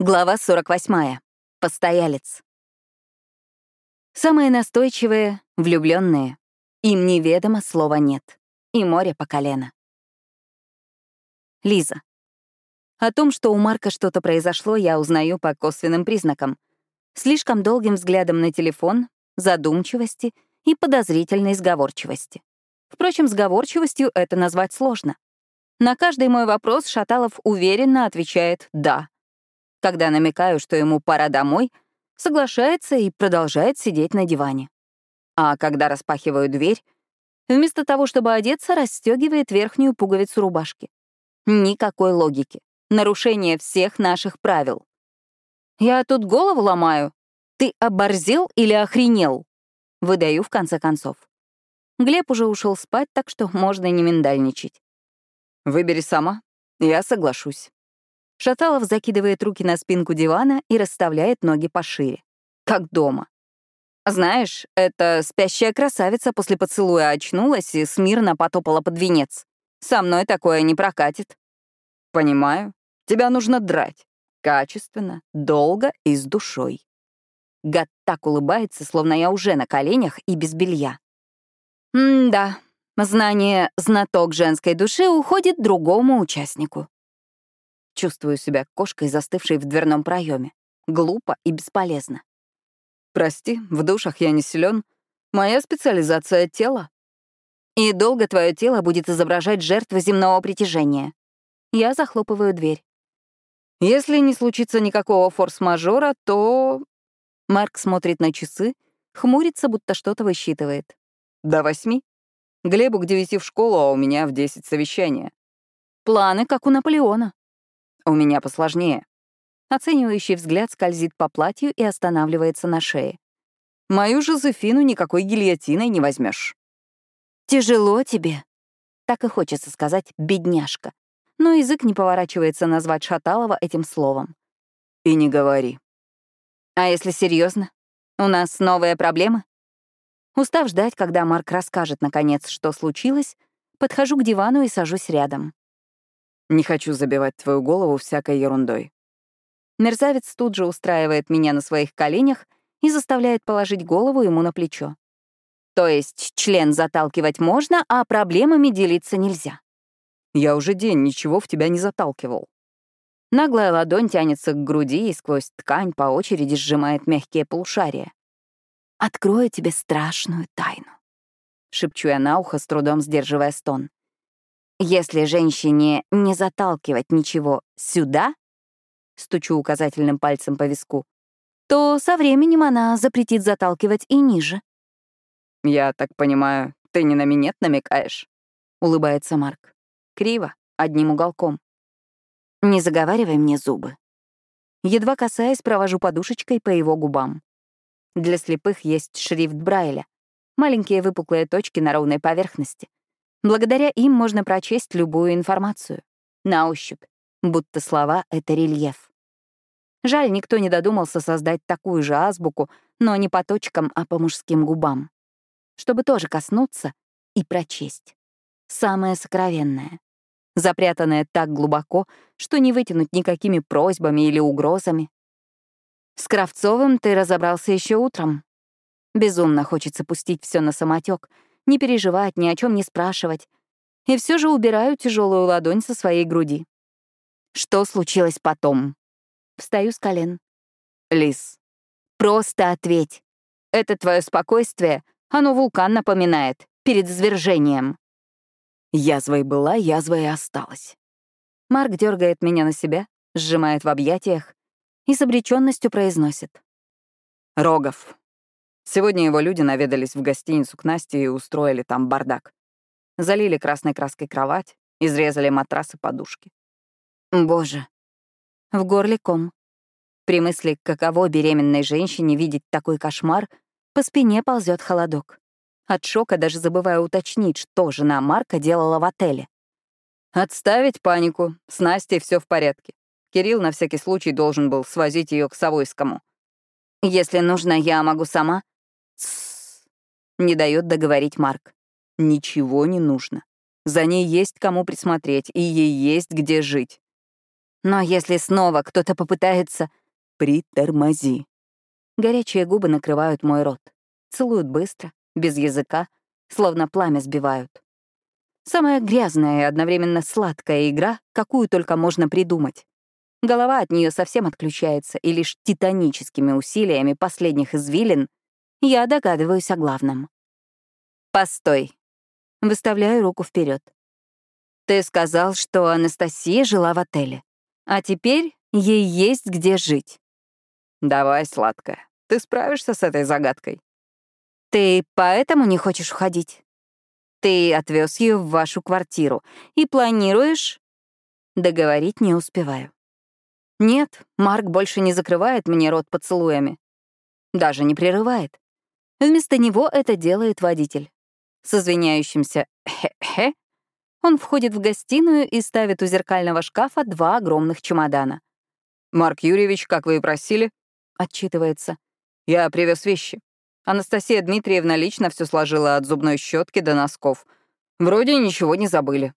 Глава 48. Постоялец. Самые настойчивые — влюбленные. Им неведомо слова «нет». И море по колено. Лиза. О том, что у Марка что-то произошло, я узнаю по косвенным признакам. Слишком долгим взглядом на телефон, задумчивости и подозрительной сговорчивости. Впрочем, сговорчивостью это назвать сложно. На каждый мой вопрос Шаталов уверенно отвечает «да», когда намекаю, что ему пора домой, соглашается и продолжает сидеть на диване. А когда распахиваю дверь, вместо того, чтобы одеться, расстегивает верхнюю пуговицу рубашки. Никакой логики. Нарушение всех наших правил. Я тут голову ломаю. Ты оборзел или охренел? Выдаю в конце концов. Глеб уже ушел спать, так что можно не миндальничать. Выбери сама, я соглашусь. Шаталов закидывает руки на спинку дивана и расставляет ноги пошире. Как дома. Знаешь, эта спящая красавица после поцелуя очнулась и смирно потопала под венец. Со мной такое не прокатит. Понимаю. Тебя нужно драть. Качественно, долго и с душой. Гад так улыбается, словно я уже на коленях и без белья. М-да, знание «знаток женской души» уходит другому участнику. Чувствую себя кошкой, застывшей в дверном проеме. Глупо и бесполезно. Прости, в душах я не силен. Моя специализация — тело. И долго твое тело будет изображать жертву земного притяжения. Я захлопываю дверь. Если не случится никакого форс-мажора, то... Марк смотрит на часы, хмурится, будто что-то высчитывает. До восьми. Глебу к девяти в школу, а у меня в десять совещания. Планы, как у Наполеона. У меня посложнее. Оценивающий взгляд скользит по платью и останавливается на шее. Мою Жозефину никакой гильотиной не возьмешь. Тяжело тебе. Так и хочется сказать «бедняжка». Но язык не поворачивается назвать Шаталова этим словом. И не говори. А если серьезно, у нас новые проблемы? Устав ждать, когда Марк расскажет, наконец, что случилось, подхожу к дивану и сажусь рядом. Не хочу забивать твою голову всякой ерундой. Мерзавец тут же устраивает меня на своих коленях и заставляет положить голову ему на плечо. То есть член заталкивать можно, а проблемами делиться нельзя. Я уже день ничего в тебя не заталкивал. Наглая ладонь тянется к груди и сквозь ткань по очереди сжимает мягкие полушария. «Открою тебе страшную тайну», — шепчу я на ухо, с трудом сдерживая стон. Если женщине не заталкивать ничего сюда, стучу указательным пальцем по виску, то со временем она запретит заталкивать и ниже. «Я так понимаю, ты не на минет намекаешь?» — улыбается Марк. Криво, одним уголком. «Не заговаривай мне зубы». Едва касаясь, провожу подушечкой по его губам. Для слепых есть шрифт Брайля. Маленькие выпуклые точки на ровной поверхности. Благодаря им можно прочесть любую информацию. На ощупь, будто слова — это рельеф. Жаль, никто не додумался создать такую же азбуку, но не по точкам, а по мужским губам. Чтобы тоже коснуться и прочесть. Самое сокровенное. Запрятанное так глубоко, что не вытянуть никакими просьбами или угрозами. С Кравцовым ты разобрался еще утром. Безумно хочется пустить все на самотек — не переживать, ни о чем не спрашивать. И все же убираю тяжелую ладонь со своей груди. Что случилось потом? Встаю с колен. Лис, просто ответь. Это твое спокойствие, оно вулкан напоминает, перед извержением. Язвой была, язвой и осталась. Марк дергает меня на себя, сжимает в объятиях и с обреченностью произносит. Рогов, Сегодня его люди наведались в гостиницу к Насте и устроили там бардак. Залили красной краской кровать, изрезали матрасы подушки. Боже. В горле ком. При мысли, каково беременной женщине видеть такой кошмар, по спине ползет холодок. От шока даже забываю уточнить, что жена Марка делала в отеле. Отставить панику. С Настей все в порядке. Кирилл на всякий случай должен был свозить ее к Савойскому. Если нужно, я могу сама. Тссс. Не дает договорить Марк. Ничего не нужно. За ней есть кому присмотреть, и ей есть где жить. Но если снова кто-то попытается... Притормози. Горячие губы накрывают мой рот. Целуют быстро, без языка, словно пламя сбивают. Самая грязная и одновременно сладкая игра, какую только можно придумать. Голова от нее совсем отключается, и лишь титаническими усилиями последних извилин я догадываюсь о главном. «Постой». Выставляю руку вперед. «Ты сказал, что Анастасия жила в отеле, а теперь ей есть где жить». «Давай, сладкая, ты справишься с этой загадкой». «Ты поэтому не хочешь уходить? Ты отвез ее в вашу квартиру и планируешь...» Договорить не успеваю. Нет, Марк больше не закрывает мне рот поцелуями. Даже не прерывает. Вместо него это делает водитель. С извиняющимся «хе-хе» он входит в гостиную и ставит у зеркального шкафа два огромных чемодана. «Марк Юрьевич, как вы и просили», — отчитывается. «Я привез вещи. Анастасия Дмитриевна лично все сложила от зубной щетки до носков. Вроде ничего не забыли».